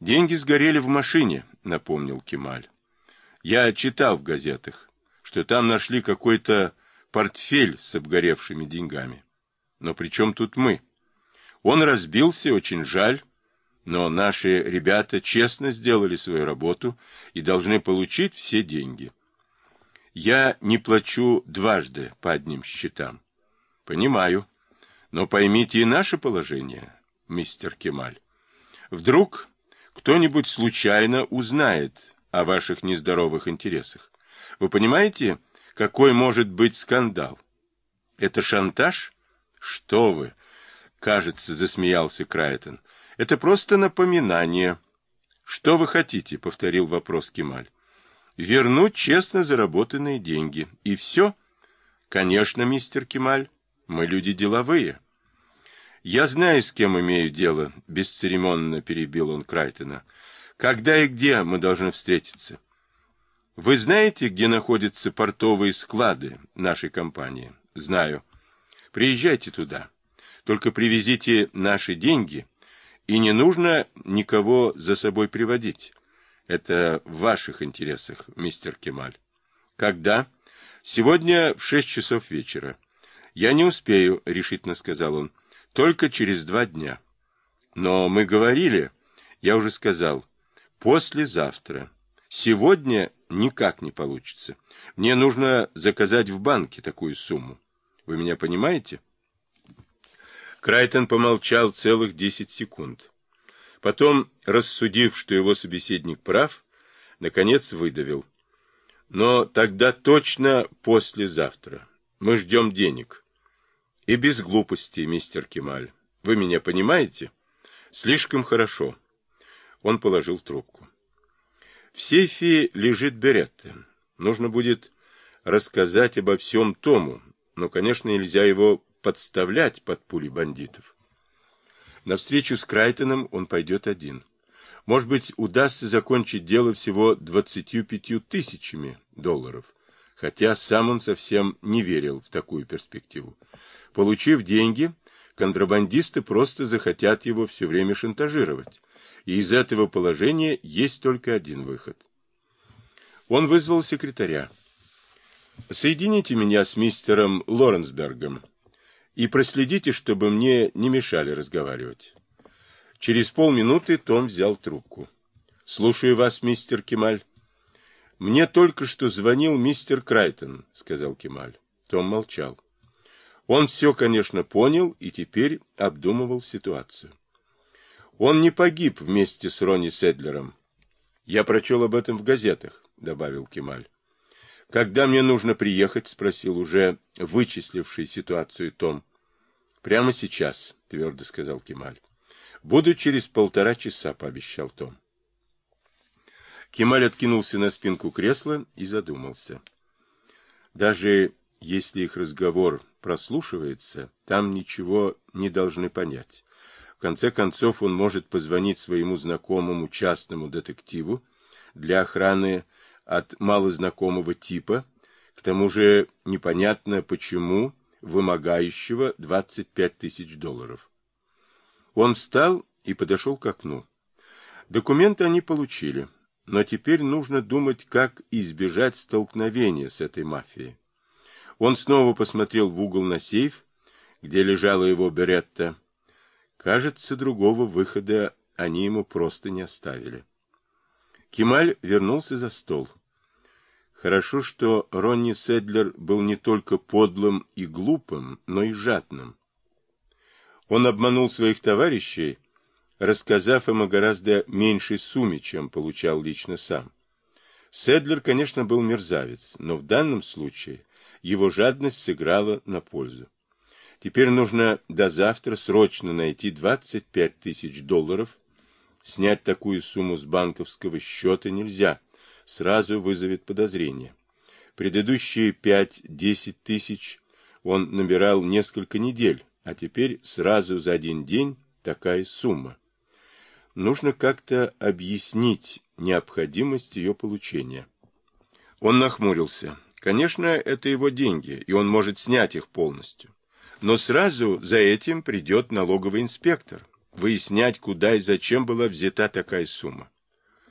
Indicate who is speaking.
Speaker 1: Деньги сгорели в машине, напомнил Кемаль. Я читал в газетах, что там нашли какой-то портфель с обгоревшими деньгами. Но при чем тут мы? Он разбился, очень жаль, но наши ребята честно сделали свою работу и должны получить все деньги. Я не плачу дважды по одним счетам. Понимаю. Но поймите и наше положение, мистер Кемаль. Вдруг кто-нибудь случайно узнает о ваших нездоровых интересах. Вы понимаете, какой может быть скандал? Это шантаж? Что вы? Кажется, засмеялся Крайтон. Это просто напоминание. Что вы хотите? Повторил вопрос Кемаль. Вернуть честно заработанные деньги. И все? Конечно, мистер Кемаль. Мы люди деловые. Я знаю, с кем имею дело, бесцеремонно перебил он Крайтона. Когда и где мы должны встретиться? Вы знаете, где находятся портовые склады нашей компании? Знаю. Приезжайте туда. Только привезите наши деньги, и не нужно никого за собой приводить. Это в ваших интересах, мистер Кемаль. Когда? Сегодня в шесть часов вечера. Я не успею, решительно сказал он. Только через два дня. Но мы говорили, я уже сказал, послезавтра. Сегодня никак не получится. Мне нужно заказать в банке такую сумму. Вы меня понимаете? Крайтон помолчал целых десять секунд. Потом, рассудив, что его собеседник прав, наконец выдавил. Но тогда точно послезавтра. Мы ждем денег. И без глупостей, мистер Кемаль. Вы меня понимаете? Слишком хорошо. Он положил трубку. В сейфе лежит Беретта. Нужно будет рассказать обо всем Тому, но, конечно, нельзя его подставлять под пули бандитов. На встречу с Крайтоном он пойдет один. Может быть, удастся закончить дело всего 25 тысячами долларов, хотя сам он совсем не верил в такую перспективу. Получив деньги, контрабандисты просто захотят его все время шантажировать. И из этого положения есть только один выход. Он вызвал секретаря. «Соедините меня с мистером Лоренсбергом и проследите, чтобы мне не мешали разговаривать». Через полминуты Том взял трубку. «Слушаю вас, мистер Кемаль». «Мне только что звонил мистер Крайтон», — сказал Кемаль. Том молчал. Он все, конечно, понял и теперь обдумывал ситуацию. Он не погиб вместе с Ронни Седлером. Я прочел об этом в газетах, добавил Кемаль. Когда мне нужно приехать? спросил уже вычисливший ситуацию Том. Прямо сейчас, твердо сказал Кемаль. Буду через полтора часа, пообещал Том. Кемаль откинулся на спинку кресла и задумался. Даже если их разговор прослушивается, там ничего не должны понять. В конце концов, он может позвонить своему знакомому частному детективу для охраны от малознакомого типа, к тому же непонятно почему вымогающего 25 тысяч долларов. Он встал и подошел к окну. Документы они получили, но теперь нужно думать, как избежать столкновения с этой мафией. Он снова посмотрел в угол на сейф, где лежала его беретта. Кажется, другого выхода они ему просто не оставили. Кемаль вернулся за стол. Хорошо, что Ронни Седлер был не только подлым и глупым, но и жадным. Он обманул своих товарищей, рассказав о гораздо меньшей сумме, чем получал лично сам. Седлер, конечно, был мерзавец, но в данном случае его жадность сыграла на пользу. Теперь нужно до завтра срочно найти 25 тысяч долларов. Снять такую сумму с банковского счета нельзя, сразу вызовет подозрение. Предыдущие 5-10 тысяч он набирал несколько недель, а теперь сразу за один день такая сумма. Нужно как-то объяснить необходимость ее получения. Он нахмурился. Конечно, это его деньги, и он может снять их полностью. Но сразу за этим придет налоговый инспектор, выяснять, куда и зачем была взята такая сумма.